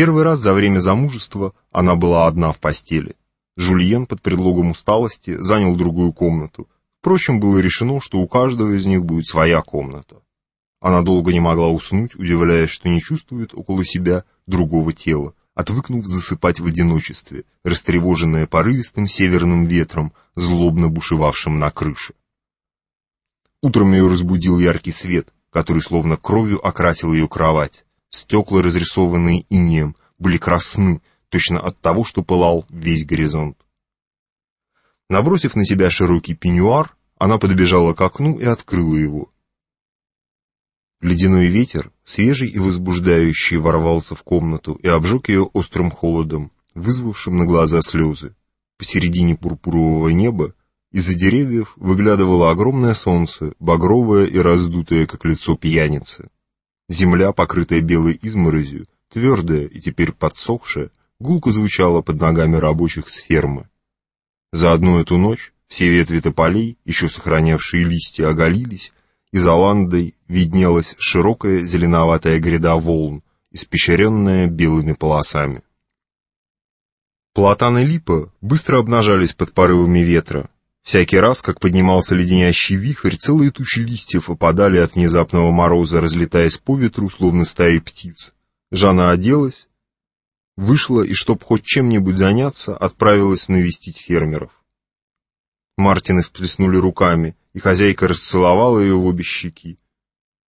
Первый раз за время замужества она была одна в постели. Жульен под предлогом усталости занял другую комнату. Впрочем, было решено, что у каждого из них будет своя комната. Она долго не могла уснуть, удивляясь, что не чувствует около себя другого тела, отвыкнув засыпать в одиночестве, растревоженная порывистым северным ветром, злобно бушевавшим на крыше. Утром ее разбудил яркий свет, который словно кровью окрасил ее кровать. Стекла, разрисованные инеем, были красны, точно от того, что пылал весь горизонт. Набросив на себя широкий пеньюар, она подбежала к окну и открыла его. Ледяной ветер, свежий и возбуждающий, ворвался в комнату и обжег ее острым холодом, вызвавшим на глаза слезы. Посередине пурпурового неба из-за деревьев выглядывало огромное солнце, багровое и раздутое, как лицо пьяницы. Земля, покрытая белой изморозью, твердая и теперь подсохшая, гулко звучала под ногами рабочих с фермы. За одну эту ночь все ветви тополей, еще сохранявшие листья, оголились, и за ландой виднелась широкая зеленоватая гряда волн, испещренная белыми полосами. Платаны липа быстро обнажались под порывами ветра, Всякий раз, как поднимался леденящий вихрь, целые тучи листьев опадали от внезапного мороза, разлетаясь по ветру, словно стаи птиц. Жанна оделась, вышла и, чтоб хоть чем-нибудь заняться, отправилась навестить фермеров. Мартины всплеснули руками, и хозяйка расцеловала ее в обе щеки.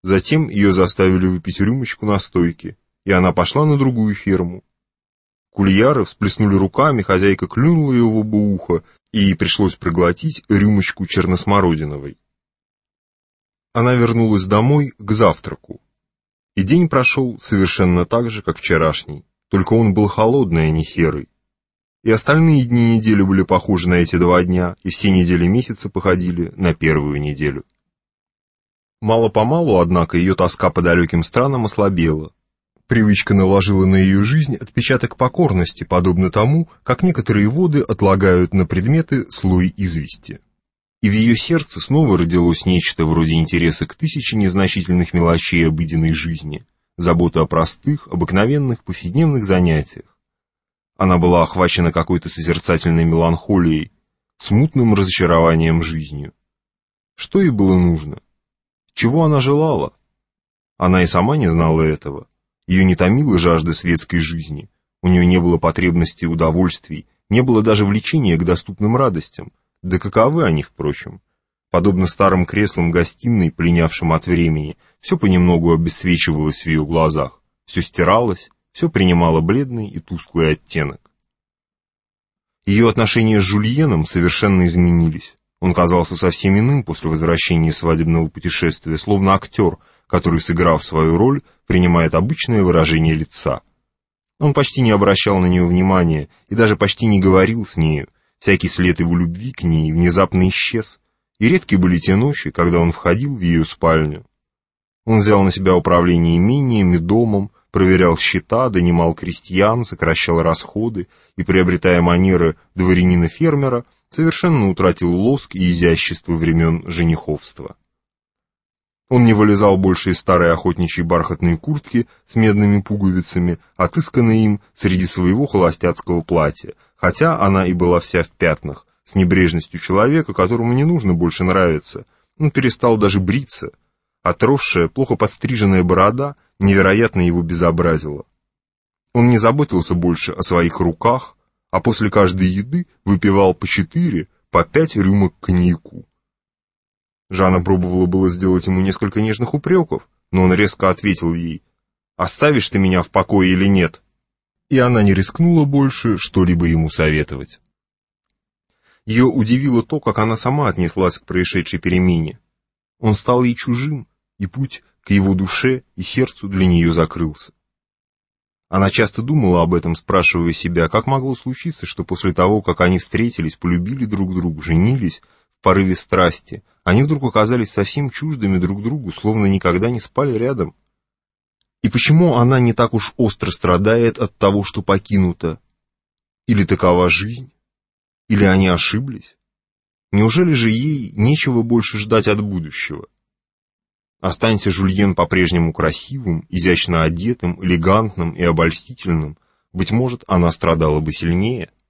Затем ее заставили выпить рюмочку на стойке, и она пошла на другую ферму. Кульяры всплеснули руками, хозяйка клюнула ее в оба уха, и пришлось проглотить рюмочку черносмородиновой. Она вернулась домой к завтраку. И день прошел совершенно так же, как вчерашний, только он был холодный, а не серый. И остальные дни недели были похожи на эти два дня, и все недели месяца походили на первую неделю. Мало-помалу, однако, ее тоска по далеким странам ослабела, Привычка наложила на ее жизнь отпечаток покорности, подобно тому, как некоторые воды отлагают на предметы слой извести. И в ее сердце снова родилось нечто вроде интереса к тысяче незначительных мелочей обыденной жизни, забота о простых, обыкновенных, повседневных занятиях. Она была охвачена какой-то созерцательной меланхолией, смутным разочарованием жизнью. Что ей было нужно? Чего она желала? Она и сама не знала этого. Ее не томила жажда светской жизни, у нее не было потребности удовольствий, не было даже влечения к доступным радостям. Да каковы они, впрочем? Подобно старым креслам гостиной, пленявшим от времени, все понемногу обесцвечивалось в ее глазах, все стиралось, все принимало бледный и тусклый оттенок. Ее отношения с Жульеном совершенно изменились. Он казался совсем иным после возвращения свадебного путешествия, словно актер, который, сыграв свою роль, принимает обычное выражение лица. Он почти не обращал на нее внимания и даже почти не говорил с нею. Всякий след его любви к ней внезапно исчез, и редки были те ночи, когда он входил в ее спальню. Он взял на себя управление имением и домом, проверял счета, донимал крестьян, сокращал расходы и, приобретая манеры дворянина-фермера, совершенно утратил лоск и изящество времен жениховства. Он не вылезал больше из старой охотничьей бархатной куртки с медными пуговицами, отысканной им среди своего холостяцкого платья, хотя она и была вся в пятнах, с небрежностью человека, которому не нужно больше нравиться. Он перестал даже бриться. Отросшая, плохо подстриженная борода невероятно его безобразила. Он не заботился больше о своих руках, а после каждой еды выпивал по четыре, по пять рюмок коньяку. Жанна пробовала было сделать ему несколько нежных упреков, но он резко ответил ей, «Оставишь ты меня в покое или нет?» И она не рискнула больше что-либо ему советовать. Ее удивило то, как она сама отнеслась к происшедшей перемене. Он стал ей чужим, и путь к его душе и сердцу для нее закрылся. Она часто думала об этом, спрашивая себя, как могло случиться, что после того, как они встретились, полюбили друг друга, женились, в порыве страсти, они вдруг оказались совсем чуждыми друг другу, словно никогда не спали рядом. И почему она не так уж остро страдает от того, что покинута? Или такова жизнь? Или они ошиблись? Неужели же ей нечего больше ждать от будущего? Останься Жульен по-прежнему красивым, изящно одетым, элегантным и обольстительным, быть может, она страдала бы сильнее –